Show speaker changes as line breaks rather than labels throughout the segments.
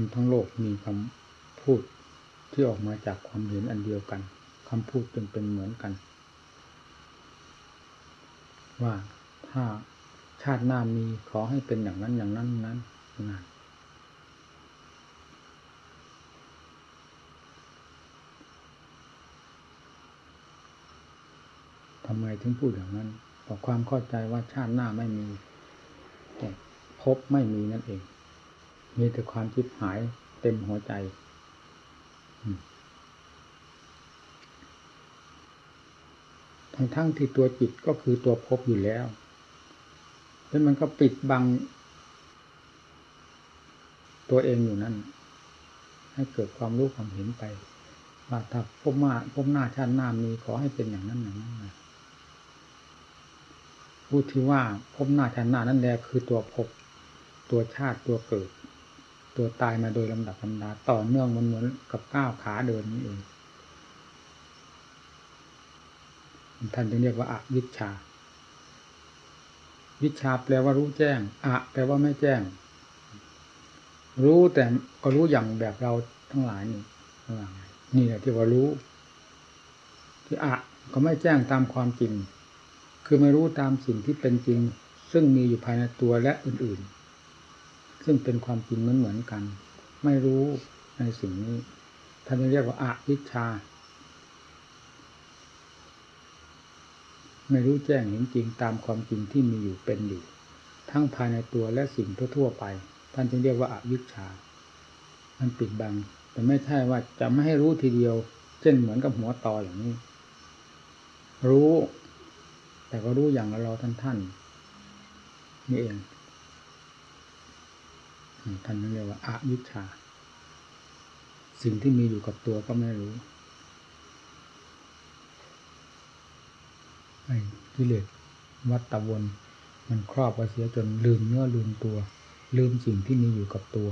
คนทั้งโลกมีคำพูดที่ออกมาจากความเห็นอันเดียวกันคำพูดจึงเป็นเหมือนกัน ว่าถ้าชาติหน้ามีขอให้เป็นอย่างนั้นอย่างนั้นนั้นนานทำไมถึงพูดอย่างนั้นเพราะความเข้าใจว่าชาติหน้าไม่มีแต่พบไม่มีนั่นเอง มีแต่ความคิดหายเต็มหัวใจ ทั้งทั้งที่ตัวจิตก็คือตัวพบอยู่แล้ว แล้วมันก็ปิดบัง ตัวเองอยู่นั่น ให้เกิดความรู้ความเห็นไปว่าถ้าพบมาพบหน้าชาติหน้ามีขอให้เป็นอย่างนั้นอย่างนั้นพูดที่ว่าพบหน้าชาติหน้านั่นแหละคือตัวพบตัวชาติตัวเกิด ตัวตายมาโดยลำดับลำดาต่อเนื่องมันเหมือนกับก้าวขาเดินนี่เองท่านจึงเรียกว่าอาวิชชา วิชาแปลว่ารู้แจ้งอะแปลว่าไม่แจ้ง รู้แต่ก็รู้อย่างแบบเราทั้งหลายนี่นี่แหละที่ว่ารู้ ที่อะก็ไม่แจ้งตามความจริง คือไม่รู้ตามสิ่งที่เป็นจริง ซึ่งมีอยู่ภายในตัวและอื่นๆ ซึ่งเป็นความจริงเหมือนเหมือนกัน ไม่รู้ในสิ่งนี้ท่านเรียกว่าอาวิชชา ไม่รู้แจ้งเห็นจริงตามความจริงที่มีอยู่เป็นอยู่ ทั้งภายในตัวและสิ่งทั่วๆไป ท่านจึงเรียกว่าอาวิชชา มันปิดบัง แต่ไม่ใช่ว่าจะไม่ให้รู้ทีเดียว เช่นเหมือนกับหัวตออย่างนี้ รู้ แต่ก็รู้อย่างเราท่านท่านนี่เอง ท่านเรียกว่าอาวิชชา สิ่งที่มีอยู่กับตัวก็ไม่รู้ไอ้กิเลสวัตตะวนมันครอบไปเสียจนลืมเนื้อลืมตัว ลืมสิ่งที่มีอยู่กับตัว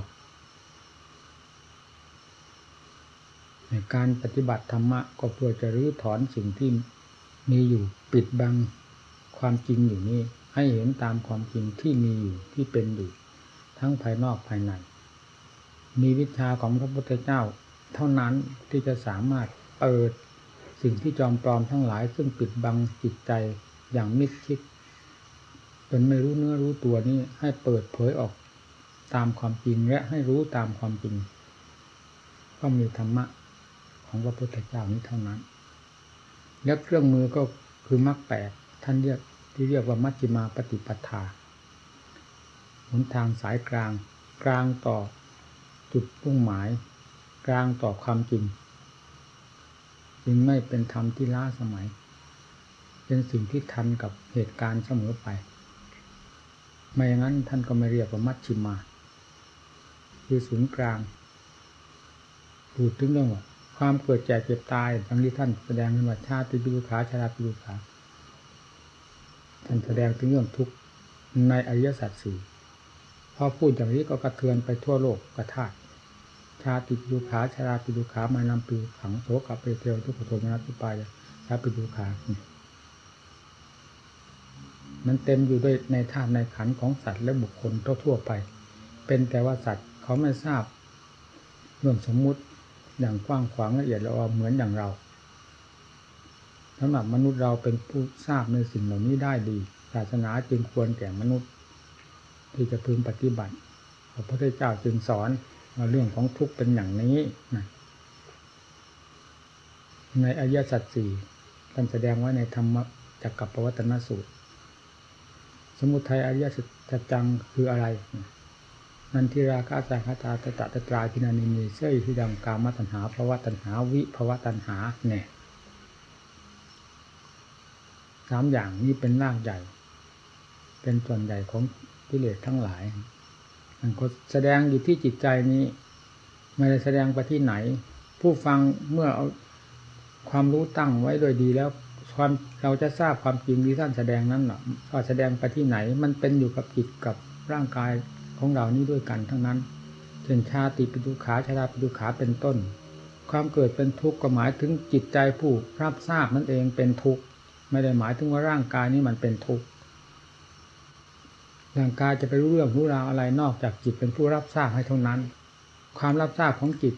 ในการปฏิบัติธรรมะก็เพื่อจะรื้อถอนสิ่งที่มีอยู่ปิดบังความจริงอยู่นี่ให้เห็นตามความจริงที่มีอยู่ที่เป็นอยู่ ทั้งภายนอกภายใน มีวิชาของพระพุทธเจ้า เท่านั้นที่จะสามารถเปิดสิ่งที่จอมปลอมทั้งหลาย ซึ่งปิดบังจิตใจอย่างมิดชิดจนไม่รู้เนื้อรู้ตัวนี้ให้เปิดเผยออกตามความจริงและให้รู้ตามความจริง ก็มีธรรมะของพระพุทธเจ้านี้เท่านั้น และเครื่องมือก็คือมรรคแปดท่านเรียกที่เรียกว่ามัชฌิมาปฏิปทา หนทางสายกลาง กลางต่อจุดปุ่งหมาย กลางต่อความจริงจึงไม่เป็นธรรมที่ล้าสมัย เป็นสิ่งที่ทันกับเหตุการณ์เสมอไป ไม่อย่างนั้นท่านก็ไม่เรียกว่ามัชชิมา คือศูนย์กลางพูดถึงเรื่องว่าความเกิดแก่เจ็บตายทั้งที่ท่านแสดงเป็นว่าชาติปิดุขาชาติปิดุขาท่านแสดงถึงเรื่องทุกข์ในอริยสัจสี่ พอพูดอย่างนี้ก็กระเทือนไปทั่วโลกกระทาชาติปิดุขาชาราปิดุขามานำปีขังโสกับเปเทวทุกขโทมนัสุปายชาปิดุขามันเต็มอยู่ด้วยในธาตุในขันของสัตว์และบุคคลทั่วๆไป เป็นแต่ว่าสัตว์เขาไม่ทราบเรื่องสมมุติอย่างกว้างขวางละเอียดละออเหมือนอย่างเราสำหรับมนุษย์เราเป็นผู้ทราบในสิ่งเหล่านี้ได้ดี ศาสนาจึงควรแก่มนุษย์ ที่จะพึงปฏิบัติพระพุทธเจ้าจึงสอนเรื่องของทุกข์เป็นอย่างนี้นะในอริยสัจสี่ท่านแสดงไว้ในธรรมจักกับปวัตนสูตร สมุทัยอริยสัจจังคืออะไร นันทิราคาสาคาตาตตะตตราพินานิมีเสยที่ดังกามตัณหาภวะตัณหา วิภวะตัณหาเนี่ยสามอย่างนี้เป็นรากใหญ่ เป็นส่วนใหญ่ของ กิเลสทั้งหลายมันก็แสดงอยู่ที่จิตใจนี้ ไม่ได้แสดงไปที่ไหน ผู้ฟังเมื่อเอาความรู้ตั้งไว้โดยดีแล้วความเราจะทราบความจริงที่ท่านแสดงนั้นหรอว่าแสดงไปที่ไหน มันเป็นอยู่กับจิตกับร่างกายของเรานี้ด้วยกันทั้งนั้นเช่นชาติปิดุขาชาราปิดุขาเป็นต้น ความเกิดเป็นทุกข์ก็หมายถึงจิตใจผู้รับทราบนั่นเองเป็นทุกข์ไม่ได้หมายถึงว่าร่างกายนี้มันเป็นทุกข์ ร่างกายจะไปรู้เรื่องรู้ราวอะไรนอกจากจิตเป็นผู้รับทราบให้เท่านั้น ความรับทราบของจิต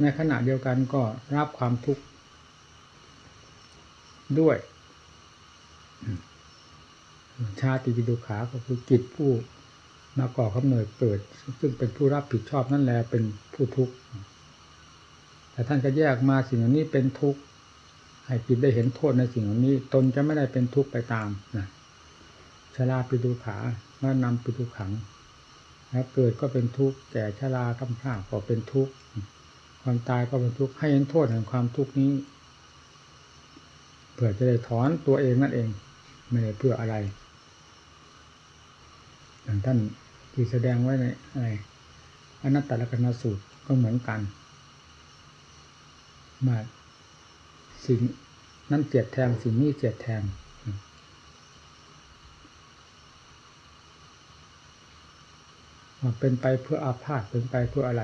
ในขณะเดียวกันก็รับความทุกข์ด้วย ชาติปิดุขาก็คือจิตผู้มาก่อกำเนิดเกิด ซึ่งเป็นผู้รับผิดชอบนั่นแหละเป็นผู้ทุกข์แต่ท่านก็แยกมาสิ่งเหล่านี้เป็นทุกข์ให้จิตได้เห็นโทษในสิ่งเหล่านี้ ตนจะไม่ได้เป็นทุกข์ไปตามนะชาลาปิดุขา ว่านำปิดุขังแล้วเกิดก็เป็นทุกข์แก่ชรากำพร้าก็เป็นทุกข์ความตายก็เป็นทุกข์ให้เห็นโทษแห่งความทุกข์นี้เพื่อจะได้ถอนตัวเองนั่นเอง ไม่ได้เพื่ออะไรอย่างท่านที่แสดงไว้ในอะไรอนัตตลกนสูตรก็เหมือนกันมาสิ่งนั้นเจียดแทงสิ่งนี้เจียดแทงว่า เป็นไปเพื่ออาพาธเป็นไปเพื่ออะไร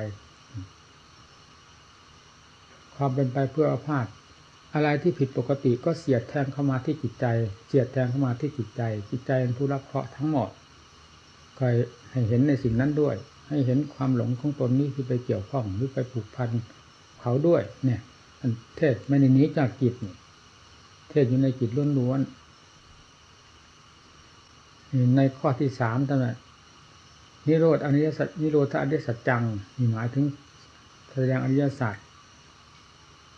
ความเป็นไปเพื่ออาพาธอะไรที่ผิดปกติก็เสียดแทงเข้ามาที่จิตใจ เสียดแทงเข้ามาที่จิตใจ จิตใจเป็นผู้รับเคราะห์ทั้งหมดก็ให้เห็นในสิ่งนั้นด้วย ให้เห็นความหลงของตนนี้ที่ไปเกี่ยวข้องหรือไปผูกพันเขาด้วย เนี่ยเทศไม่ในนี้จากจิตเทศอยู่ในจิตล้วนๆในข้อที่สามตั้งแต่ นิโรธอริยสัจนิโรธอริยสัจจังมีหมายถึงแสดงอริยสัจ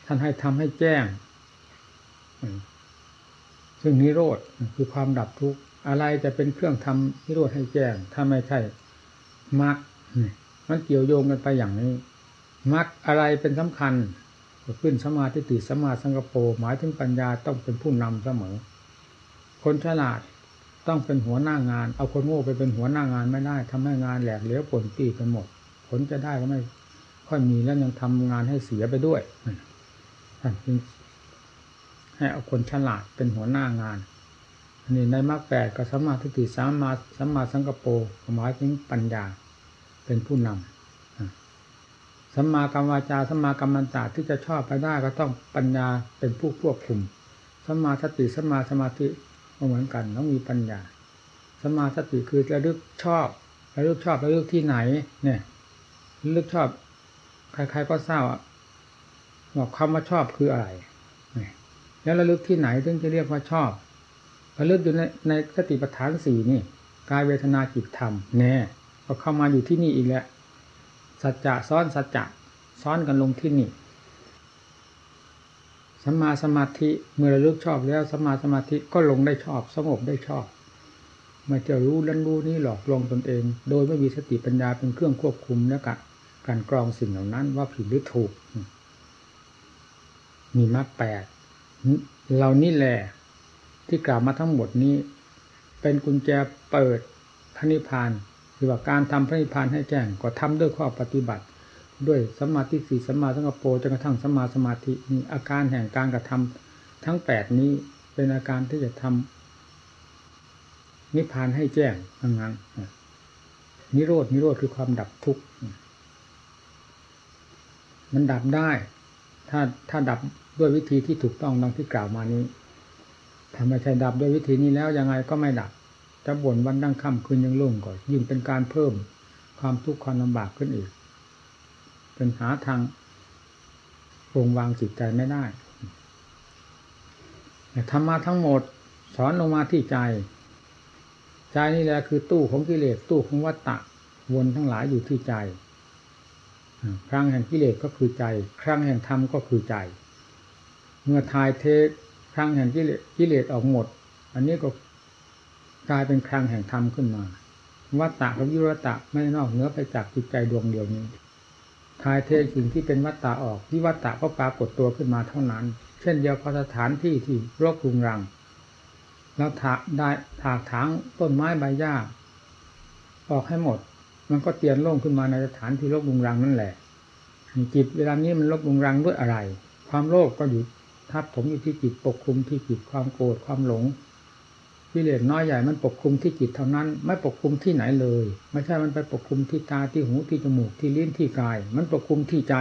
ท่านให้ทำให้แจ้ง ซึ่งนิโรธคือความดับทุกข์อะไรจะเป็นเครื่องทำนิโรธให้แจ้ง ถ้าไม่ใช่มรรคมันเกี่ยวโยงกันไปอย่างนี้มรรคอะไรเป็นสำคัญขึ้นสมาธิติสมาสังกโปหมายถึงปัญญาต้องเป็นผู้นำเสมอ คนฉลาด ต้องเป็นหัวหน้างาน เอาคนโง่ไปเป็นหัวหน้างานไม่ได้ทำให้งานแหลกเหลวผลปีไปหมด ผลจะได้ก็ไม่ค่อยมีแล้วยังทำงานให้เสียไปด้วยท่านจึงให้เอาคนฉลาดเป็นหัวหน้างานอันนี้ในมรรคแปดกับสัมมาทิฏฐิสัมมาสัมมาสังกปรหมายถึงปัญญาเป็นผู้นำสัมมากรรมวาจาสัมมากรรมันตาที่จะชอบไปได้ก็ต้องปัญญาเป็นผู้ควบคุมสัมมาสติสัมมาสมาธิ ก็เหมือนกันต้องมีปัญญา สมาสติคือระลึกชอบระลึกชอบระลึกที่ไหน เนี่ยระลึกชอบ ใคร ๆ ก็ทราบว่าคำว่าชอบคืออะไรแล้วระลึกที่ไหนถึงจะเรียกว่าชอบระลึกอยู่ในในสติปัฏฐานสี่นี่กายเวทนาจิตธรรมแน่ก็เข้ามาอยู่ที่นี่อีกแล้วสัจจะซ้อนสัจจะซ้อนกันลงที่นี่ สัมมาสมาธิเมื่อระลึกชอบแล้วสัมมาสมาธิก็ลงได้ชอบสงบได้ชอบไม่จะรู้ลันรู้นี่หลอกลวงตนเอง โดยไม่มีสติปัญญาเป็นเครื่องควบคุมและกการกรองสิ่งเหล่านั้นว่าผิดหรือถูก มีมรรคแปดเรานี่แหละที่กล่าวมาทั้งหมดนี้ เป็นกุญแจเปิดพระนิพพานคือว่าการทำพระนิพพานให้แจ้งก็ทำด้วยข้อปฏิบัติ ด้วยสมาธิสี่สมาสังกปรจนกระทั่งสมาสมาธิมีอาการแห่งการกระทำทั้งแปดนี้เป็นอาการที่จะทำนิพพานให้แจ้งทั้งนั้นนิโรดนิโรธคือความดับทุกข์มันดับได้ ถ้าถ้าดับด้วยวิธีที่ถูกต้องดังที่กล่าวมานี้ถ้าไม่ใช่ดับด้วยวิธีนี้แล้วยังไงก็ไม่ดับ จะบ่นวันดังค่ำคืนยังลุ่งก่อนยิ่งเป็นการเพิ่มความทุกข์ความลำบากขึ้นอีก เป็นหาทางวงวางจิตใจไม่ได้ธรรมะทั้งหมดสอนลงมาที่ใจ ใจนี่แหละคือตู้ของกิเลสตู้ของวัตตะวนทั้งหลายอยู่ที่ใจ ครั้งแห่งกิเลสก็คือใจ ครั้งแห่งธรรมก็คือใจ เมื่อทายเทครั้งแห่งกิเลสกิเลสออกหมด อันนี้ก็กลายเป็นครั้งแห่งธรรมขึ้นมา วัตตะกับยุรตะไม่นอกเหนือไปจากจิตใจดวงเดียวนี้ ทายเทสิ่งที่เป็นวัตตะออกวิวัตตะก็ปรากฏตัวขึ้นมาเท่านั้น เช่นเดียวกับสถานที่ที่รกรุงรัง แล้วถากได้ถากถางต้นไม้ใบหญ้า ออกให้หมด มันก็เตียนโล่งขึ้นมาในสถานที่รกรุงรังนั่นแหละจิตเวลานี้มันรกรุงรังด้วยอะไร ความโลภกก็อยู่ทับถมอยู่ที่จิตปกคลุมที่จิตความโกรธความหลง กิเลสน้อยใหญ่มันปกคลุมที่จิตเท่านั้น ไม่ปกคลุมที่ไหนเลย ไม่ใช่มันไปปกคลุมที่ตาที่หูที่จมูกที่ลิ้นที่กาย มันปกคลุมที่ใจ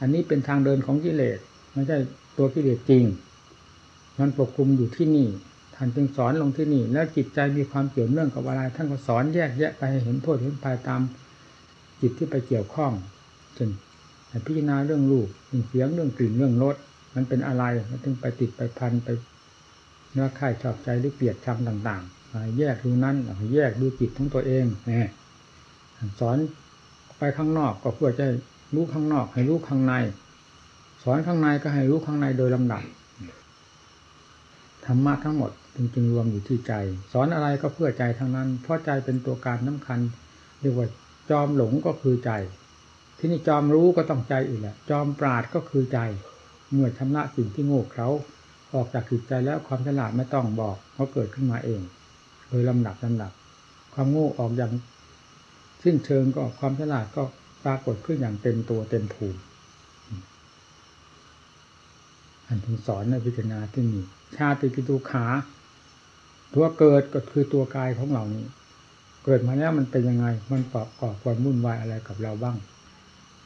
อันนี้เป็นทางเดินของกิเลสไม่ใช่ตัวกิเลสจริง มันปกคลุมอยู่ที่นี่ท่านจึงสอนลงที่นี่ แล้วจิตใจมีความเกี่ยวเนื่องกับอะไรท่านก็สอนแยกแยะไปให้เห็นโทษเห็นภัยตามจิตที่ไปเกี่ยวข้องเช่นพิจารณาเรื่องรูปเรื่องเสียงเรื่องกลิ่นเรื่องรสมันเป็นอะไรมันถึงไปติดไปพันไป เนื้อข่ายชอบใจหรือเกลียดชังต่างๆแยกดูนั้นแยกดูจิตของตัวเองเนี่ยสอนไปข้างนอกก็เพื่อจะรู้ข้างนอก ให้รู้ข้างใน สอนข้างในก็ให้รู้ข้างในโดยลำดับธรรมะทั้งหมดจริงๆรวมอยู่ที่ใจ สอนอะไรก็เพื่อใจทั้งนั้น เพราะใจเป็นตัวการสาคัญเรียกว่าจอมหลงก็คือใจ ที่นี่จอมรู้ก็ต้องใจอีกแหละจอมปราดก็คือใจ เมื่อชำระสิ่งที่โง่เขา ออกจากจิตใจแล้วความฉลาดไม่ต้องบอกเขาเกิดขึ้นมาเอง โดยลำดับลำดับ ความโง่ออกอย่างสิ้นเชิงก็ความฉลาดก็ปรากฏขึ้นอย่างเต็มตัวเต็มภูมิอันถึงสอนในพิจารณาที่นี่ชาติปิตุขาตัวเกิดก็คือตัวกายของเรานี้ เกิดมาแล้วมันเป็นยังไง มันประกอบความวุ่นวายอะไรกับเราบ้าง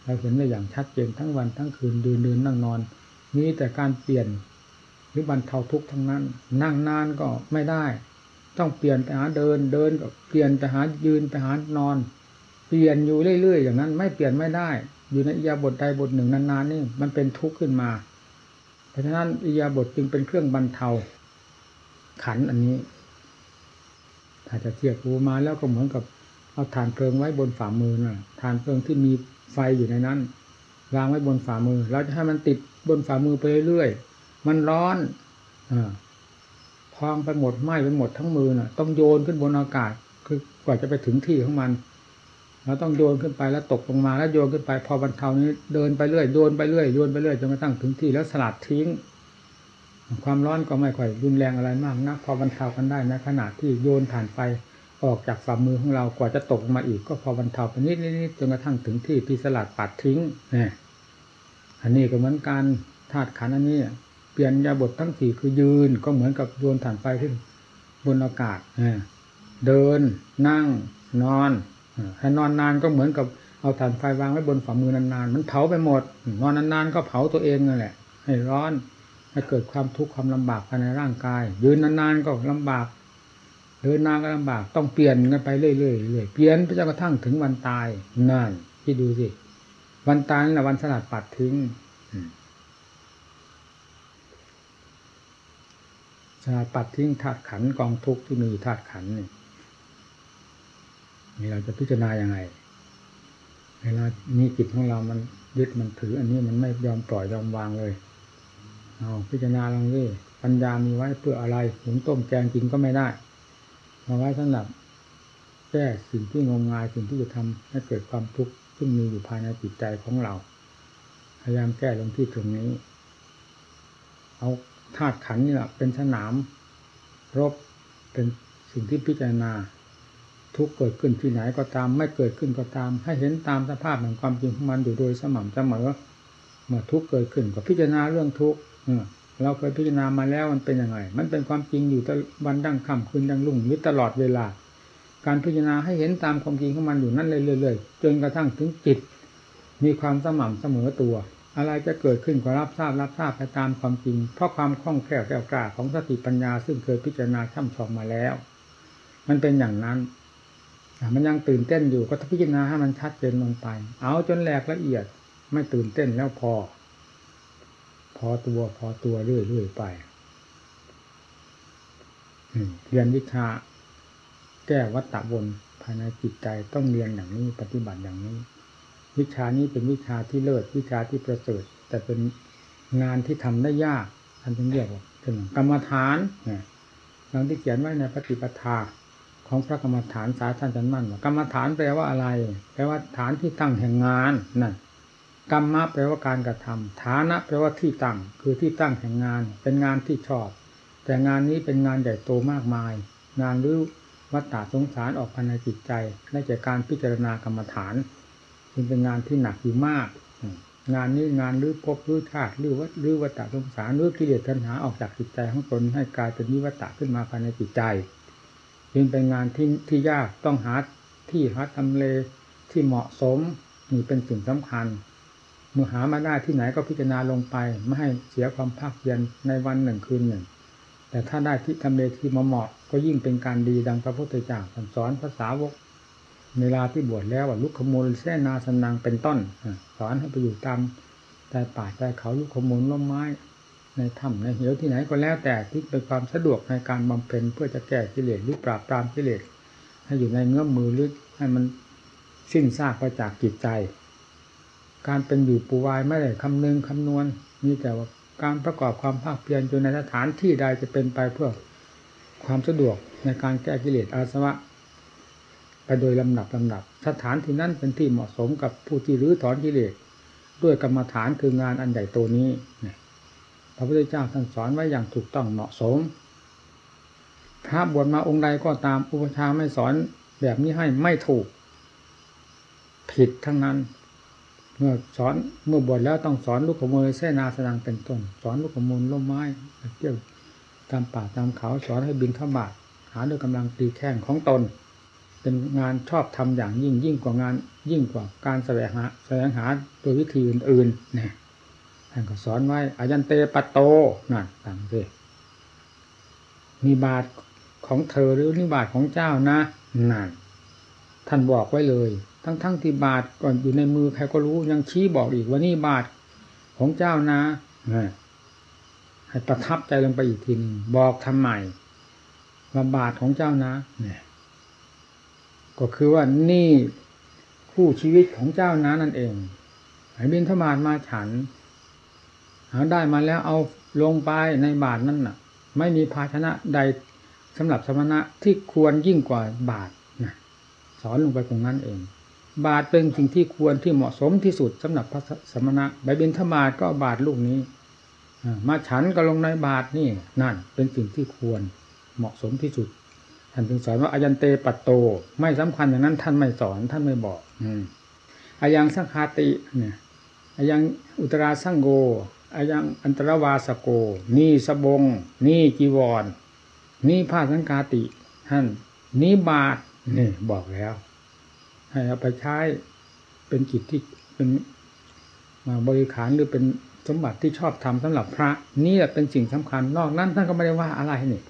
เราเห็นได้อย่างชัดเจนทั้งวันทั้งคืนเดินเดินนั่งนอน มีแต่การเปลี่ยน หรือบรรเทาทุกข์ทั้งนั้น นั่งนานก็ไม่ได้ ต้องเปลี่ยนไปหาเดินเดินก็เปลี่ยนไปหายืนไปหานอน เปลี่ยนอยู่เรื่อยๆอย่างนั้น ไม่เปลี่ยนไม่ได้ อยู่ในอียาบทใดบทหนึ่งนานๆนี่มันเป็นทุกข์ขึ้นมา เพราะฉะนั้นอิยาบทจึงเป็นเครื่องบรรเทา ขันอันนี้ ถ้าจะเทียบรูมาแล้วก็เหมือนกับเอาฐานเพลิงไว้บนฝ่ามือนะ่ะฐานเพลิงที่มีไฟอยู่ในนั้นวางไว้บนฝ่ามือ เราจะให้มันติดบนฝ่ามือไปเรื่อยๆ มันร้อนอพองไปหมดไหม้ไปหมดทั้งมือน่ะ ต้องโยนขึ้นบนอากาศ คือกว่าจะไปถึงที่ของมันเราต้องโยนขึ้นไปแล้วตกลงมาแล้วโยนขึ้นไป พอบรรเทานี้เดินไปเรื่อยโยนไปเรื่อยโยนไปเรื่อยจนกระทั่งถึงที่แล้วสลัดทิ้ง ความร้อนก็ไม่ค่อยรุนแรงอะไรมากนะพอบรรเทากันได้นะขณะที่โยนผ่านไปออกจากฝ่ามือของเรากว่าจะตกมาอีก ก็พอบรรเทาไปนิดนิดจนกระทั่งถึงที่ที่สลัดปัดทิ้งเนี่ยอันนี้ก็เหมือนการธาตุขันอันนี้ เปลี่ยนยาบททั้งสี่คือยืนก็เหมือนกับโยนถ่านไฟขึ้นบนอากาศเดิน นั่ง นอนถ้านอนนานก็เหมือนกับเอาถ่านไฟวางไว้บนฝ่ามือนานๆมันเผาไปหมด นอนนานๆก็เผาตัวเองนั่นแหละ ให้ร้อนให้เกิดความทุกข์ความลำบากภายในร่างกาย ยืนนานๆก็ลำบากเดินนานก็ลำบากต้องเปลี่ยนกันไปเรื่อยๆเรื่อยเปลี่ยนไปจนกระทั่งถึงวันตายนั่นที่ดูสิวันตายนั่นแหละวันสลัดปัดทิ้ง สลัดปัดทิ้งธาตุขันกองทุกข์ที่มีธาตุขันนี่นี่เราจะพิจารณาอย่างไงเวลานี้จิตของเรามันยึดมันถือ อันนี้มันไม่ยอมปล่อยยอมวางเลย เอาพิจารณาลองดิปัญญามีไว้เพื่ออะไรหุงต้มแกงกินก็ไม่ได้มาไว้สำหรับแก้สิ่งที่งมงายสิ่งที่จะทำให้เกิดความทุกข์ซึ่งมีอยู่ภายในจิตใจของเรา พยายามแก้ลงที่ตรงนี้ เอา ธาตุขันนี่แหละเป็นสนาม รบเป็นสิ่งที่พิจารณา ทุกเกิดขึ้นที่ไหนก็ตาม ไม่เกิดขึ้นก็ตาม ให้เห็นตามสภาพแห่งความจริงของมันอยู่โดยสม่ำเสมอเมื่อทุกเกิดขึ้นก็พิจารณาเรื่องทุกเราเคยพิจารณามาแล้วมันเป็นยังไง มันเป็นความจริงอยู่ตวันดั้งค่ำคืนดั้งรุ่งนี้ตลอดเวลา การพิจารณาให้เห็นตามความจริงของมันอยู่นั่นเรื่อยๆจนกระทั่งถึงจิต มีความสม่ำเสมอตัว อะไรจะเกิดขึ้นก็รับทราบรับทราบไปตามความจริง เพราะความคล่องแคล่วแก้วกล้าของสติปัญญา ซึ่งเคยพิจารณาช่ำชองมาแล้ว มันเป็นอย่างนั้นมันยังตื่นเต้นอยู่ก็พิจารณาให้มันชัดเจนลงไป เอาจนแหลกละเอียด ไม่ตื่นเต้นแล้วพอ พอตัวพอตัวเรื่อยๆไปเรียนวิชา แก้วัตตะบนภายในจิตใจต้องเรียนอย่างนี้ปฏิบัติอย่างนี้ วิชานี้เป็นวิชาที่เลิศวิชาที่ประเสริฐ แต่เป็นงานที่ทำได้ยากท่านจึงเรียกว่าเป็นกรรมฐานเนี่ยดังที่เขียนไว้ในปฏิปทาของพระกรรมฐานสาท่านจันมั่นกรรมฐานแปลว่าอะไร แปลว่าฐานที่ตั้งแห่งงานนั่นกรรมะแปลว่าการกระทำฐานะแปลว่าที่ตั้ง คือที่ตั้งแห่งงาน เป็นงานที่ชอบ แต่งานนี้เป็นงานใหญ่โตมากมาย งานรื้อวัฏฏะสงสารออกภายในจิตใจได้จากการพิจารณากรรมฐาน จึงเป็นงานที่หนักอยู่มาก งานนี้งานรื้อภพรื้อชาติรื้อวัฏรื้อวัฏฏะสงสารรื้อกิเลสตัณหาออกจากจิตใจของตนให้กลายเป็นนิวัฏฏะขึ้นมาภายในจิตใจ จึงเป็นงานที่ที่ยากต้องหาที่หาทำเลที่เหมาะสมนี่เป็นสิ่งสำคัญเมื่อหามาได้ที่ไหนก็พิจารณาลงไป ไม่ให้เสียความภาคเพียรในวันหนึ่งคืนหนึ่ง แต่ถ้าได้ที่ทำเลที่เหมาะก็ยิ่งเป็นการดีดังพระพุทธเจ้าสอนภาษาวก เวลาที่บวชแล้วว่าลุกขมูลแสนาสนังเป็นต้นสอนให้ไปอยู่ตามใจป่าใจเขาลุกขมูลล้มไม้ ในถ้ำในเหวที่ไหนก็แล้วแต่ที่เป็นความสะดวกในการบำเพ็ญเพื่อจะแก้กิเลสหรือปราบปรามกิเลสให้อยู่ในเงื้อมมือหรือให้มันสิ้นซากไปจากจิตใจ การเป็นอยู่ปูวายไม่ได้คำนึงคำนวณมีแต่ว่าการประกอบความภาคเพียรจนในสถานที่ใดจะเป็นไปเพื่อความสะดวกในการแก้กิเลสอาสวะ ไปโดยลำดับลำดับ สถานที่นั้นเป็นที่เหมาะสมกับผู้ที่รื้อถอนกิเลสด้วยกรรมฐานคืองานอันใหญ่โตนี้พระพุทธเจ้าท่านสอนไว้อย่างถูกต้องเหมาะสม พระบวชมาองค์ใดก็ตามอุปชาไม่สอนแบบนี้ให้ไม่ถูก ผิดทั้งนั้น เมื่อสอนเมื่อบวชแล้วต้องสอนลูกขโมยเสนาสนังเป็นต้น สอนลูกขโมยล้มไม้เที่ยวตามป่าตามเขาสอนให้บินข้าบาทหาด้วยกำลังตีแข้งของตน เป็นงานชอบทำอย่างยิ่งยิ่งกว่างานยิ่งกว่าการแสวงหาแสวงหาโดยวิธีอื่นๆนี่ท่านก็สอนไว้อายันเตปโตนั่นต่างสิมีบาทของเธอหรือนิบาทของเจ้านะนั่นท่านบอกไว้เลย ทั้งๆทที่บาทก่อนอยู่ในมือใครก็รู้ยังชี้บอกอีกว่านี่บาทของเจ้านะให้ประทับใจลงไปอีกทีนึงบอกทำไมว่าบาทของเจ้านะ เนี่ย ก็คือว่านี่คู่ชีวิตของเจ้านะนั่นเองให้บินธบาตมาฉัน หาได้มาแล้วเอาลงไปในบาทนั่นน่ะ ไม่มีภาชนะใดสำหรับสมณะที่ควรยิ่งกว่าบาทนะสอนลงไปตรงนั้นเอง บาทเป็นสิ่งที่ควรที่เหมาะสมที่สุดสำหรับพระสมณะใบบินธบาตก็บาทลูกนี้มาฉันก็ลงในบาทนี่นั่นเป็นสิ่งที่ควรเหมาะสมที่สุด ท่านถึงสอนว่าอายันเตปัตโต ไม่สำคัญอย่างนั้นท่านไม่สอนท่านไม่บอก อืมอายังสังคาติ เนี่ยอายังอุตราสังโกอายังอันตรวาสโก นี่สบง นี่จีวร นี่ผ้าสังคาติ ท่านนี่บาทนี่บอกแล้ว ให้เอาไปใช้เป็นกิจที่เป็นมาบริขารหรือเป็นสมบัติที่ชอบทำสำหรับพระ นี่แหละเป็นสิ่งสำคัญนอกนั้นท่านก็ไม่ได้ว่าอะไรนี่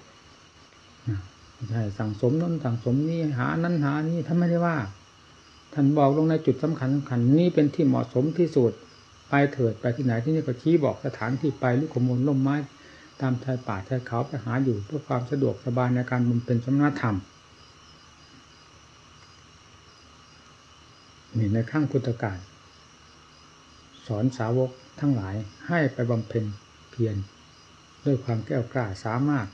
ใช่สั่งสมนั้นสั่งสมนี่หานั้นหานี่ท่านไม่ได้ว่า ท่านบอกลงในจุดสำคัญสำคัญนี่เป็นที่เหมาะสมที่สุดไปเถิดไปที่ไหนที่นี่ก็ชี้บอกสถานที่ไปลูกขมูลล่มไม้ ตามชายป่าชายเขาไปหาอยู่เพื่อความสะดวกสบายในการบำเพ็ญสมณธรรมนี่ในข้างพุทธกาลสอนสาวกทั้งหลายให้ไปบำเพ็ญเพียรด้วยความแก้วกล้าสามารถ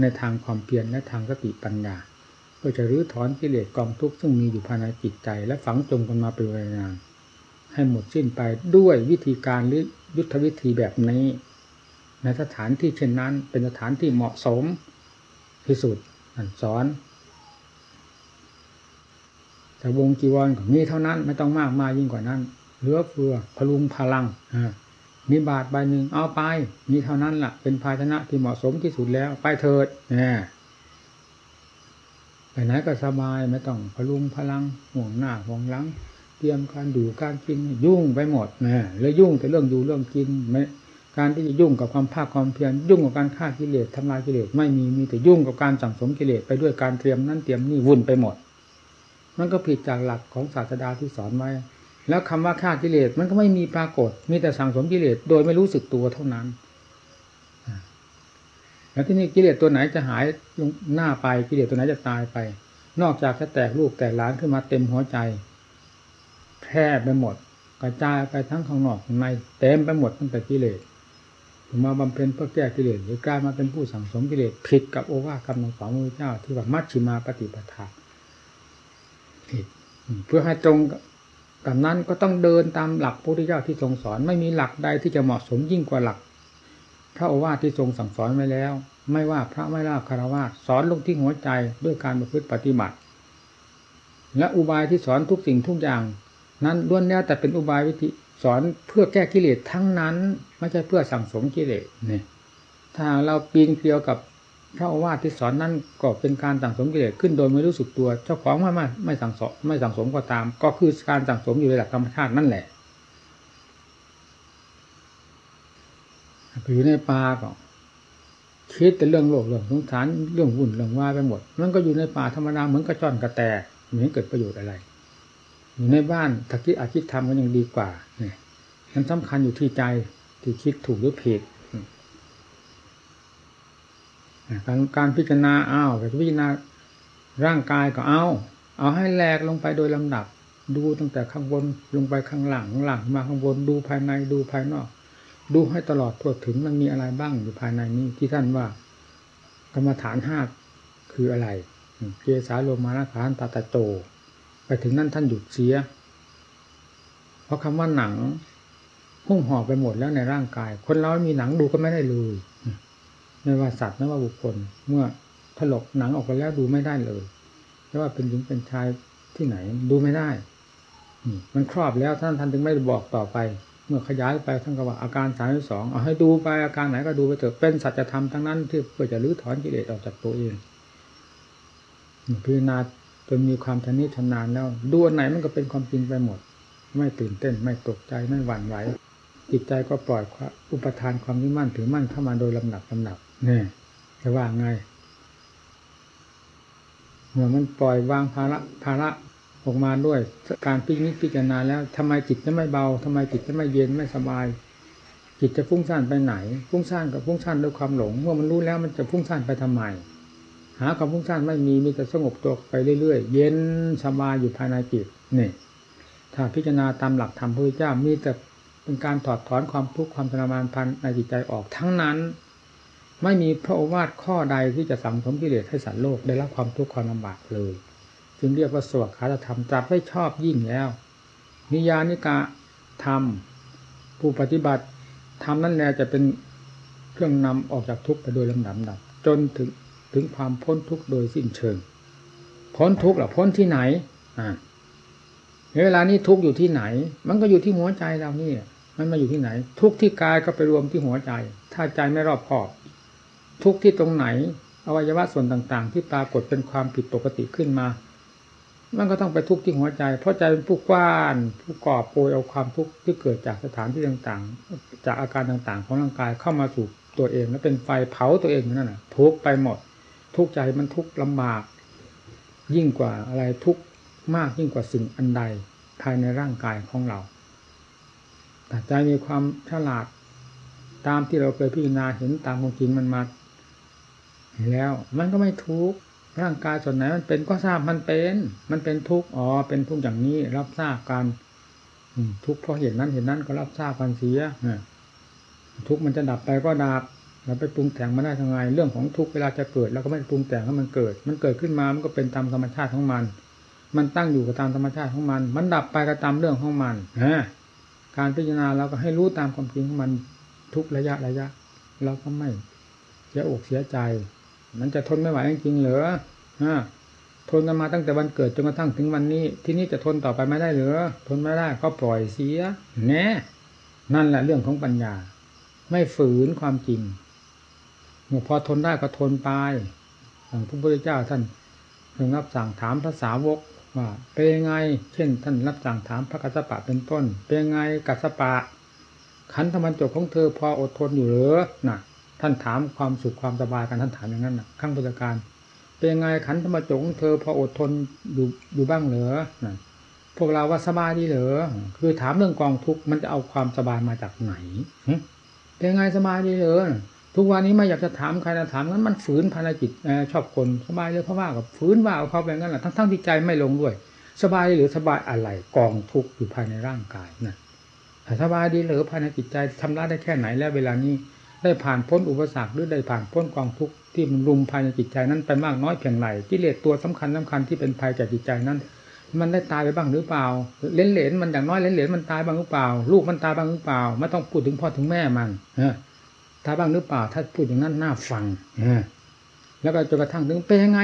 ในทางความเพียรและทางสติปัญญาเพื่อจะรื้อถอนกิเลสกองทุกข์ซึ่งมีอยู่ภายในจิตใจ และฝังจมกันมาเป็นเวลานานให้หมดสิ้นไปด้วยวิธีการหรือยุทธวิธีแบบนี้ ในสถานที่เช่นนั้น เป็นสถานที่เหมาะสมที่สุดสอน แต่วงจีวรก็มีเท่านั้นไม่ต้องมากมายยิ่งกว่านั้นเหลือเฟือพลุงพลัง มีบาทใบหนึ่งเอาไป มีเท่านั้นละ่ะ เป็นภาชนะที่เหมาะสมที่สุดแล้ว ไปเถิดเนี่ยไปไหนก็สบายไม่ต้องพลุงพลังห่วงหน้าห่วงหลัง เตรียมการดูการกินยุ่งไปหมดนะเลยยุ่งแต่เรื่องดูเรื่องกินไม่การที่จะยุ่งกับความภาคความเพียรยุ่งกับการฆ่ากิเลสทำลายกิเลสไม่มีมีแต่ยุ่งกับการสั่งสมกิเลสไปด้วยการเตรียมนั่นเตรียมนี่วุ่นไปหมด มันก็ผิดจากหลักของศาสดาที่สอนไว้ แล้วคำว่าฆ่ากิเลสมันก็ไม่มีปรากฏ มีแต่สั่งสมกิเลสโดยไม่รู้สึกตัวเท่านั้นแล้วที่นี่กิเลสตัวไหนจะหายลงหน้าไปกิเลสตัวไหนจะตายไป นอกจากจะแตกลูกแตกหลานขึ้นมาเต็มหัวใจ แพร่ไปหมด กระจายไปทั้งข้างนอกข้างในเต็มไปหมดตั้งแต่กิเลสมาบำเพ็ญเพื่อแก้กิเลสหรือกลายมาเป็นผู้สั่งสมกิเลสผิดกับโอวาทคำของพระเจ้า ที่ว่ามัชชิมาปฏิปทาผิดเพื่อให้ตรง กับนั้นก็ต้องเดินตามหลักพระพุทธเจ้าที่ทรงสอน ไม่มีหลักใดที่จะเหมาะสมยิ่งกว่าหลัก พระโอวาทที่ทรงสั่งสอนไว้แล้ว ไม่ว่าพระไม่ล่าคารวะสอนลงที่หัวใจด้วยการประพฤติปฏิบัติ และอุบายที่สอนทุกสิ่งทุกอย่าง นั้นล้วนแล้วแต่เป็นอุบายวิธีสอนเพื่อแก้กิเลสทั้งนั้น ไม่ใช่เพื่อสั่งสมกิเลสเนี่ยถ้าเราปีนเกลียวกับ พระวาทที่สอนนั่นก็เป็นการสั่งสมกิเลสขึ้นโดยไม่รู้สึกตัว เจ้าของไม่ไม่ไม่สั่งสมไม่สั่งสมก็ตาม ก็คือการสั่งสมอยู่ในหลักธรรมชาตินั่นแหละอยู่ในป่าก็คิดแต่เรื่องโลกเรื่องสงสารเรื่องวุ่นเรื่องว่าไปหมด มันก็อยู่ในป่าธรรมดาเหมือนกระจอนกระแตไม่เกิดประโยชน์อะไร อยู่ในบ้านถ้าคิดอาชีพทำก็ยังดีกว่าเนี่ยมันสำคัญอยู่ที่ใจที่คิดถูกหรือผิด การการพิจารณาเอาวแต่พิจารณาร่างกายก็เอา เอาให้แหลกลงไปโดยลำดับ ดูตั้งแต่ข้างบนลงไปข้างหลังหลังมาข้างบนดูภายในดูภายนอก ดูให้ตลอดทั่วถึงมันมีอะไรบ้างอยู่ภายในนี้ที่ท่านว่ากรรมฐานห้าคืออะไรเกสาโลมานาคานตาตาโตไปถึงนั่นท่านหยุดเสีย เพราะคำว่าหนัง หุ้มห่อไปหมดแล้วในร่างกาย คนเราไม่มีหนังดูก็ไม่ได้เลย ไม่ว่าสัตว์ไม่ว่าบุคคล เมื่อถลกหนังออกไปแล้วดูไม่ได้เลยไม่ว่าเป็นหญิงเป็นชายที่ไหนดูไม่ได้มันครอบแล้วท่านท่านถึงไม่บอกต่อไป เมื่อขยายไปท่านก็ว่าอาการสามสองเอาให้ดูไปอาการไหนก็ดูไปเถอะเป็นสัจธรรมทั้งนั้นที่เพื่อจะรื้อถอนกิเลสออกจากตัวเองพิจารณาจนมีความทันิชำนาญแล้วดูอันไหนมันก็เป็นความจริงไปหมด ไม่ตื่นเต้นไม่ตกใจไม่หวั่นไหวจิตใจก็ปล่อยอุปทานความยึดมั่นถือมั่นเข้ามาโดยลำดับลำดับเนี่ยจะว่าไง เมื่อมันปล่อยวางภาระภาระออกมาด้วย การพิจิตพิจารณาแล้วทำไมจิตจะไม่เบาทำไมจิตจะไม่เย็นไม่สบาย จิตจะฟุ้งซ่านไปไหน ฟุ้งซ่านกับฟุ้งซ่านด้วยความหลง เมื่อมันรู้แล้วมันจะฟุ้งซ่านไปทำไม หาความฟุ้งซ่านไม่มีมีแต่สงบตัวไปเรื่อยๆ เย็นสบายอยู่ภายในจิตนี่ถ้าพิจารณาตามหลักธรรมพระพุทธเจ้ามีแต่เป็นการถอดถอนความทุกข์ความทรมานพันในจิตใจออกทั้งนั้น ไม่มีพระโอวาทข้อใดที่จะสั่งสมกิเลสให้สัตว์โลกได้รับความทุกข์ความลำบากเลย จึงเรียกว่าสวดคาธรรมจับไม่ชอบยิ่งแล้วนิยานิกาธรรมผู้ปฏิบัติธรรมนั่นแหละจะเป็นเครื่องนำออกจากทุกข์ไปโดยลำดับดับจนถึงถึงความพ้นทุกข์โดยสิ้นเชิง พ้นทุกข์หรอพ้นที่ไหนอ่าเวลานี้ทุกข์อยู่ที่ไหน มันก็อยู่ที่หัวใจเรานี่มันมาอยู่ที่ไหน ทุกที่กายก็ไปรวมที่หัวใจ ถ้าใจไม่รอบคอบ ทุกที่ตรงไหนอวัยวะส่วนต่างๆ ที่ปรากฏเป็นความผิดปกติขึ้นมา มันก็ต้องไปทุกที่หัวใจ เพราะใจเป็นผู้กว้าน ผู้กอบโปยเอาความทุกข์ที่เกิดจากสถานที่ต่างๆ จากอาการต่างๆ ของร่างกายเข้ามาสู่ตัวเอง แล้วเป็นไฟเผาตัวเองนั่นแหละทุกไปหมด ทุกใจมันทุกลำบาก ยิ่งกว่าอะไรทุกมากยิ่งกว่าสิ่งอันใดภายในร่างกายของเราแต่ใจมีความฉลาดตามที่เราเคยพิจารณาเห็นตามความจริงมันมา แล้ว มันก็ไม่ทุกข์ร่างกายส่วนไหนมันเป็นก็ทราบมันเป็น มันเป็นทุกข์อ๋อเป็นทุกข์อย่างนี้ รับทราบกันทุกข์เพราะเหตุนั้นเหตุนั้นก็รับทราบกันเสียทุกข์มันจะดับไปก็ดับเราไปปรุงแต่งมาได้ทั้งไง เรื่องของทุกข์เวลาจะเกิดเราก็ไม่ปรุงแต่งให้มันเกิด มันเกิดขึ้นมามันก็เป็นตามธรรมชาติของมัน มันตั้งอยู่กับตามธรรมชาติของมัน มันดับไปก็ตามเรื่องของมันฮะการพิจารณาเราก็ให้รู้ตามความจริงของมันทุกระยะระยะ เราก็ไม่เสียอกเสียใจ มันจะทนไม่ไหวจริงๆเหรอฮะทนกันมาตั้งแต่วันเกิดจนกระทั่งถึงวันนี้ ที่นี้จะทนต่อไปไม่ได้หรือทนไม่ได้ก็ปล่อยเสียแน่นั่นแหละเรื่องของปัญญา ไม่ฝืนความจริงเมื่อพอทนได้ก็ทนไปอย่างพระพุทธเจ้าท่านเพิ่งรับสั่งถามภาษาวกว่าเป็นยังไง เช่น ท่านรับสั่งถามพระกัสสปะเป็นต้น เป็นยังไงกัสสปะ ขันธมันจบของเธอพออดทนอยู่หรือน่ะ ท่านถามความสุขความสบายกันท่านถามอย่างนั้นนะข้างพุทธการเป็นยังไงขันธมันจบของเธอพออดทนอยู่อยู่บ้างเหรอนะพวกเราว่าสบายดีเหรอคือถามเรื่องกองทุกข์มันจะเอาความสบายมาจากไหนเป็นยังไงสบายดีเหรอทุกวันนี้ไม่อยากจะถามใครนะถามนั้นมันฝืนภารกิจชอบคนสบายเลยเพราะว่ากับฝืนว่าเอาเขาแบบนั้นแหละทั้งทั้งที่ใจไม่ลงด้วย สบายหรือสบายอะไรกองทุกข์อยู่ภายในร่างกายนะสบายดีหรือภายในจิตใจทำได้ได้แค่ไหนแล้วเวลานี้ ได้ผ่านพ้นอุปสรรคหรือได้ผ่านพ้นกองทุกข์ที่มันรุมภายในจิตใจนั้นไปมากน้อยเพียงไรกิเลสตัวสำคัญสำคัญที่เป็นภัยแก่จิตใจนั้น มันได้ตายไปบ้างหรือเปล่าเล่นเหลนมันอย่างน้อยเล่นเหลนมันตายบ้างหรือเปล่า ลูกมันตายบ้างหรือเปล่าไม่ต้องพูดถึงพ่อถึงแม่มันเถ้ายบ้างหรือเปล่า ถ้าพูดอย่างนั้นน่าฟังแล้วก็จนกระทั่งถึงเป็นยังไง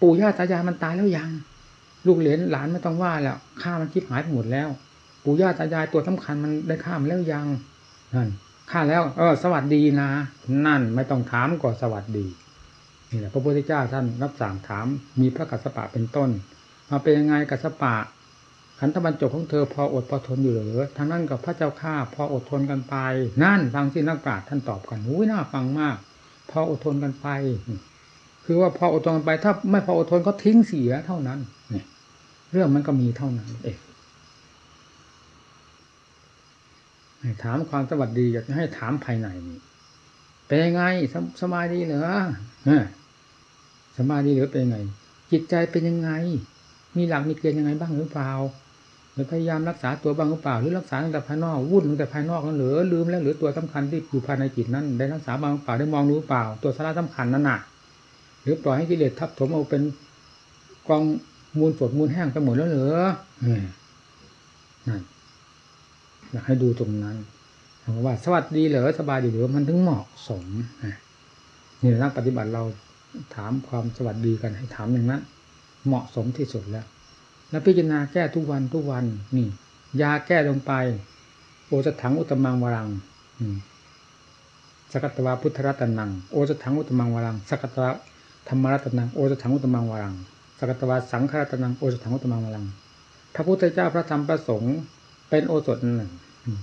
ปู่ย่าตายายมันตายแล้วยัง ลูกเหลนหลานไม่ต้องว่าแล้วฆ่ามันคิดหายไปหมดแล้ว ปู่ย่าตายายตัวสำคัญมันได้ฆ่ามันแล้วยังนั่น ฆ่าแล้ว เออ สวัสดีนะ นั่นไม่ต้องถามก่อนสวัสดีนี่แหละพระพุทธเจ้าท่านรับสั่งถาม มีพระกัสสปะเป็นต้น มาเป็นยังไงกัสสปะขันธบรรจบของเธอพออดพอทนอยู่หรือทางนั้นกับพระเจ้าข้าพออดทนกันไป นั่นฟังที่นักปราชญ์ท่านตอบกันอุ้ยน่าฟังมาก พออดทนกันไป คือว่าพออดทนกันไป ถ้าไม่พออดทนก็ทิ้งเสียเท่านั้นเนี่ยเรื่องมันก็มีเท่านั้น เองให้ ถามความสวัสดีอยากจะให้ถามภายในนี่เป็นยังไงสสบายดีเหรอเอสบายดีหรือเป็นยังไง จิตใจเป็นยังไง มีหลักมีเกณฑ์ยังไงบ้างหรือเปล่าหรือพยายามรักษาตัวบ้างหรือเปล่า หรือรักษาตั้งแต่ภายนอกวุ่นตั้งแต่ภายนอกนั่นหรือลืมแล้วหรือตัวสำคัญที่อยู่ภายในจิตนั้น ได้รักษาบ้างหรือเปล่าได้มองรู้เปล่า ตัวสาระสำคัญนั่นน่ะ หรือปล่อยให้กิเลสทับถมเอาเป็นกองมูลสดมูลแห้งไปหมดแล้วเหรอเออนั่น อยากให้ดูตรงนั้นเพราะว่า สวัสดีเหรอสบายดีหรือมันถึงเหมาะสมนี่นักปฏิบัติเราถามความสวัสดีกันให้ถามอย่างนั้น เหมาะสมที่สุดแล้ว แล้วพิจารณาแก้ทุกวันทุกวันนี่ ยาแก้ลงไป โอสถังอุตมังวรังอืสกัตวาพุทธรัตนังโอสถังอุตมังวรังสกัตวาธรรมรัตนังโอสถังอุตมังวรังสกัตวาสังฆรัตนังโอสถังอุตมังวรังพระพุทธเจ้าพระธรรมพระสงฆ์ เป็นโอสถหนึ่ง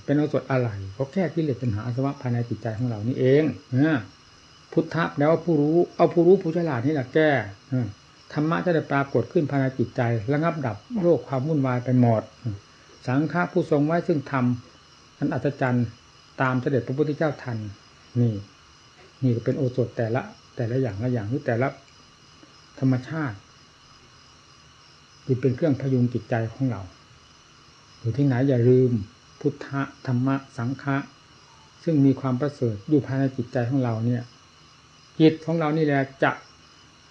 เป็นโอสถอะไรเขาแก้กิเลสปัญหาอาสวะภายในจิตใจของเรานี่เองพุทธะแปลว่าผู้รู้เอาผู้รู้ผู้ฉลาดนี่แหละแก้ธรรมะจะได้ปรากฏขึ้นภายในจิตใจระงับดับโรคความวุ่นวายไปหมด สังฆาผู้ทรงไว้ซึ่งธรรมอันอัศจรรย์ตามเสด็จพระพุทธเจ้าทันนี่ นี่ก็เป็นโอสถแต่ละ แต่ละอย่างละอย่างหรือแต่ละธรรมชาติที่เป็นเครื่องพยุงจิตใจของเรา อยู่ที่ไหนอย่าลืม พุทธะธรรมะสังฆะซึ่งมีความประเสริฐอยู่ภายในจิตใจของเราเนี่ยจิตของเรานี่แหละจะ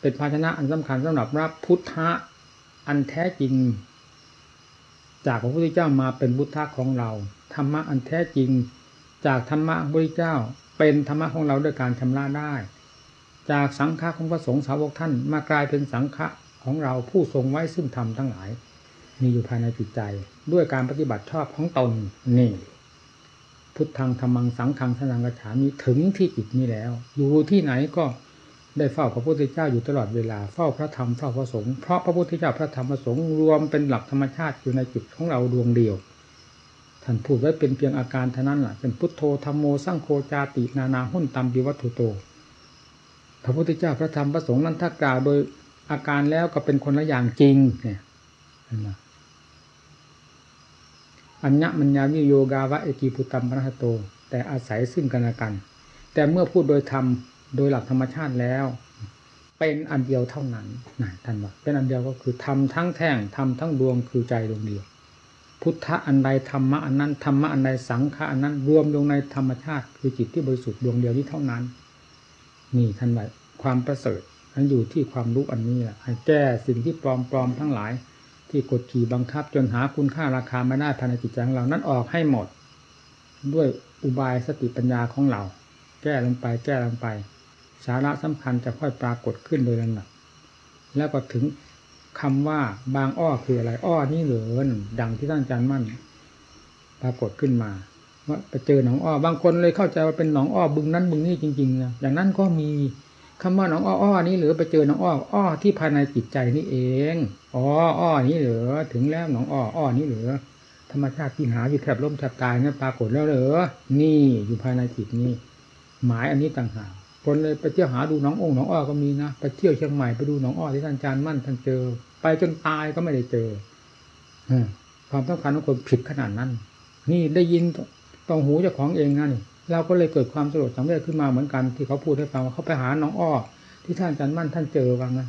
เป็นภาชนะอันสำคัญสำหรับรับพุทธะอันแท้จริง จากพระพุทธเจ้ามาเป็นพุทธะของเราธรรมะอันแท้จริง จากธรรมะพระพุทธเจ้า เป็นธรรมะของเราด้วยการชำระได้ จากสังฆะของพระสงฆ์สาวกท่านมากลายเป็นสังฆะของเราผู้ทรงไว้ซึ่งธรรมทั้งหลาย มีอยู่ภายในจิตใจ ด้วยการปฏิบัติชอบของตนนี่ พุทธังธรรมังสังฆังสนังกระฉามีถึงที่จิตนี้แล้ว อยู่ที่ไหนก็ได้เฝ้าพระพุทธเจ้าอยู่ตลอดเวลาเฝ้าพระธรรมเฝ้าพระสงฆ์เพราะพระพุทธเจ้าพระธรรมพระสงฆ์รวมเป็นหลักธรรมชาติอยู่ในจิตของเราดวงเดียวท่านพูดไว้เป็นเพียงอาการเท่านั้นแหละเป็นพุทโธธรรมโมสังโฆจาตินานาหุ่นตัมปิวัตถุโต พระพุทธเจ้าพระธรรมพระสงฆ์นั้นถ้ากล่าวโดยอาการแล้วก็เป็นคนละอย่างจริงเนี่ย อัญญมัญญาวิโยกาวะเอกีพุตัมพระโต แต่อาศัยซึ่งกันและกัน แต่เมื่อพูดโดยธรรมโดยหลักธรรมชาติแล้ว เป็นอันเดียวเท่านั้นนะท่านว่าเป็นอันเดียวก็คือทำทั้งแท่งทำทั้งดวงคือใจดวงเดียว พุทธะอันใดธรรมะอันนั้นธรรมะอันใดสังฆะอันนั้นรวมลงในธรรมชาติ คือจิตที่บริสุทธิ์ดวงเดียวนี้เท่านั้น นี่ท่านว่าความประเสริฐนั้นอยู่ที่ความรู้อันนี้แหละให้แก้สิ่งที่ปลอมปลอมทั้งหลาย ที่กดขี่บังคับ จนหาคุณค่าราคาไม่ได้ภายในจิตใจของเรานั้นออกให้หมด ด้วยอุบายสติปัญญาของเรา แก้ลงไปแก้ลงไป สาระสำคัญจะค่อยปรากฏขึ้นโดยลำดับแล้วก็ถึงคำว่าบางอ้อคืออะไร อ้อนี่เหลือดังที่ท่านอาจารย์มั่น ปรากฏขึ้นมาว่าไปเจอหนองอ้อบางคนเลยเข้าใจว่าเป็นหนองอ้อบึงนั้นบึงนี้จริงๆนะอย่างนั้นก็มี คำว่าน้องอ้ออ้อนี้หรือไปเจอน้องอ้ออ้อที่ภายในจิตใจนี่เองอ๋ออ้อนี้เหรอถึงแล้วน้องอ้ออ้อนี้เหรอธรรมชาติที่หาอยู่แทบล้มแทบตายนี่ปรากฏแล้วเหรอนี่อยู่ภายในจิตนี้ หมายอันนี้ต่างหากคนเลยไปเที่ยวหาดูน้ององค์น้องอ้อก็มีนะไปเที่ยวเชียงใหม่ไปดูน้องอ้อที่ท่านอาจารย์มั่นท่านเจอ ไปจนตายก็ไม่ได้เจอความต้องการของคนผิดขนาดนั้น นี่ได้ยินตองหูเจ้าของเองนั่น เราก็เลยเกิดความสลดสังเวชขึ้นมาเหมือนกัน ที่เขาพูดให้ฟังว่าเขาไปหาหนองอ้อ ที่ท่านอาจารย์มั่นท่านเจอว่างั้น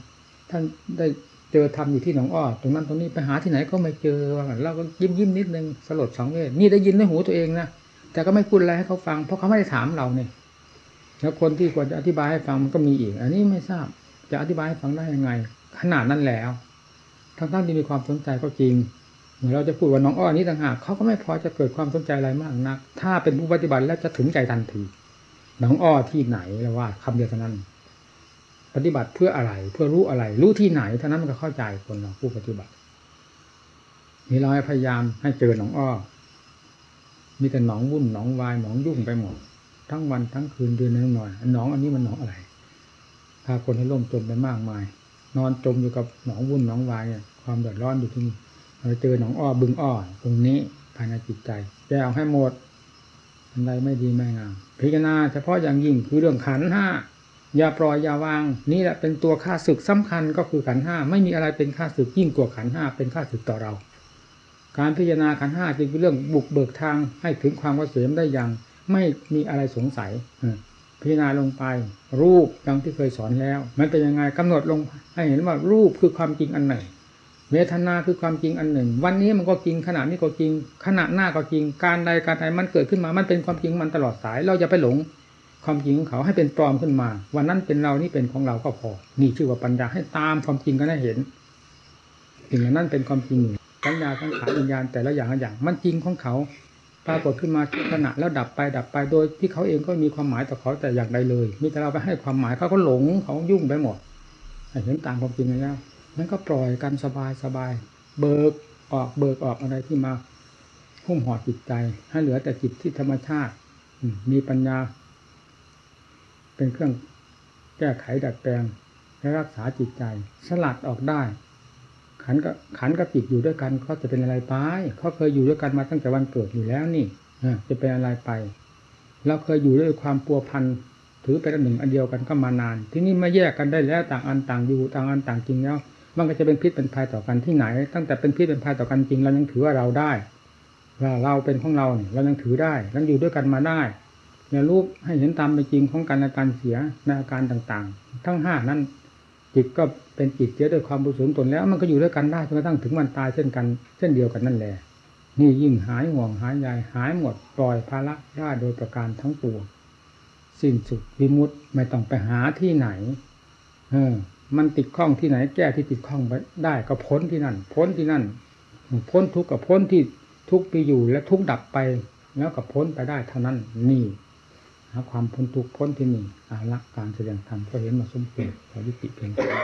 ท่านได้เจอทำอยู่ที่หนองอ้อตรงนั้นตรงนี้ไปหาที่ไหนก็ไม่เจอว่างั้นเราก็ยิ้มยิ้มนิดนึงสลดสังเวชนี่ได้ยินด้วยหูตัวเองนะแต่ก็ไม่พูดอะไรให้เขาฟัง เพราะเขาไม่ได้ถามเราเนี่ยแล้วคนที่ควรจะอธิบายให้ฟังมันก็มีอีก อันนี้ไม่ทราบจะอธิบายให้ฟังได้ยังไง ขนาดนั้นแล้วทั้งท่านที่มีความสนใจก็จริง เมื่อเราจะพูดว่าน้องอ้อนี้ต่างหากเขาก็ไม่พอจะเกิดความสนใจอะไรมากนัก ถ้าเป็นผู้ปฏิบัติแล้วจะถึงใจทันทีน้องอ้อที่ไหนแล้วว่าคำเดียวเท่านั้น ปฏิบัติเพื่ออะไร เพื่อรู้อะไร รู้ที่ไหนเท่านั้นมันก็เข้าใจคนเราผู้ปฏิบัตินี่เราพยายามให้เจอหนองอ้อ มีแต่หนองวุ่นหนองวายหนองยุ่งไปหมด ทั้งวันทั้งคืนเดือนนึงหน่อยหนองอันนี้มันหนองอะไร พาคนให้ล่มจมไปมากมาย นอนจมอยู่กับหนองวุ่นหนองวายเนี่ยความเดือดร้อนอยู่ที่นี่ เราเจอหนองอ้อบึงอ้อตรงนี้ภายในจิตใจแก้เอาให้หมดอันใดไม่ดีไม่งามพิจารณาเฉพาะอย่างยิ่งคือเรื่องขันห้าอย่าปล่อยอย่าวาง นี่แหละเป็นตัวค่าศึกสำคัญก็คือขันห้าไม่มีอะไรเป็นค่าศึกยิ่งกว่าขันห้าเป็นค่าศึกต่อเรา การพิจารณาขันห้าจึงเป็นเรื่องบุกเบิกทางให้ถึงความเกษมได้อย่าง ไม่มีอะไรสงสัยพิจารณาลงไป รูปดังที่เคยสอนแล้ว มันเป็นยังไงกำหนดลงให้เห็นว่ารูปคือความจริงอันหนึ่ง เวทนาคือความจริงอันหนึ่ง วันนี้มันก็จริงขณะนี้ก็จริง ขณะหน้าก็จริง การใดการใดมันเกิดขึ้นมา มันเป็นความจริงมันตลอดสาย เราจะไปหลงความจริงของเขาให้เป็นปลอมขึ้นมา วันนั้นเป็นเรานี่เป็นของเราก็พอ นี่ชื่อว่าปัญญาให้ตามความจริงกันให้เห็นสิ่งนั้นเป็นความจริงปัญญาทั้งขานวิญญาณแต่ละอย่างอย่าง มันจริงของเขาปรากฏขึ้นมาช่วขณะแล้วดับไปดับไปโดยที่เขาเองก็มีความหมายต่อเขาแต่อย่างใดเลย มีแต่เราไปให้ความหมายเขาก็หลงเขายุ่งไปหมดเห็นตามความจริงแล้ว มันก็ปล่อยกันสบายสบายเบิกออกเบิกออกอะไรที่มาหุ้มห่อจิตใจ ให้เหลือแต่จิตที่ธรรมชาติมีปัญญา เป็นเครื่องแก้ไขดัดแปลงและรักษาจิตใจ สลัดออกได้ ขันกับขันกับจิตอยู่ด้วยกันเขาจะเป็นอะไรไปเขาเคยอยู่ด้วยกันมาตั้งแต่วันเกิดอยู่แล้วนี่จะเป็นอะไรไปเราเคยอยู่ด้วยความปัวพันถือเป็นอันหนึ่งอันเดียวกันก็มานาน ที่นี่มาแยกกันได้แล้วต่างอันต่างอยู่ต่างอันต่างจริงแล้ว มันก็จะเป็นพิษเป็นภัยต่อกันที่ไหน ตั้งแต่เป็นพิษเป็นภัยต่อกันจริงเรายังถือว่าเราได้ว่าเราเป็นของเราเนี่ยเรายังถือได้ยังอยู่ด้วยกันมาได้อย่ารู้ให้เห็นตามเป็นจริงของการอาการเสียในอาการต่างๆ ทั้งห้านั้นจิตก็เป็นจิตเสียด้วยความบริสุทธิ์ตนแล้ว มันก็อยู่ด้วยกันได้จนกระทั่งถึงวันตายเช่นกันเช่นเดียวกันนั่นแหละนี่ยิ่งหายห่วงหายใยหายหมดปล่อยภาระได้โดยประการทั้งปวงสิ้นสุดวิมุตต์ไม่ต้องไปหาที่ไหน เออ มันติดข้องที่ไหนแก้ที่ติดข้องไปได้ก็พ้นที่นั่น พ้นที่นั่น พ้นทุกข์กับพ้นที่ทุกข์ไปอยู่และทุกข์ดับไป แล้วก็พ้นไปได้เท่านั้นนี่หาความพ้นทุกข์พ้นที่นี่อาละการแสดงธรรมก็เห็นมาสมควรขอยุติเพียงเท่านี้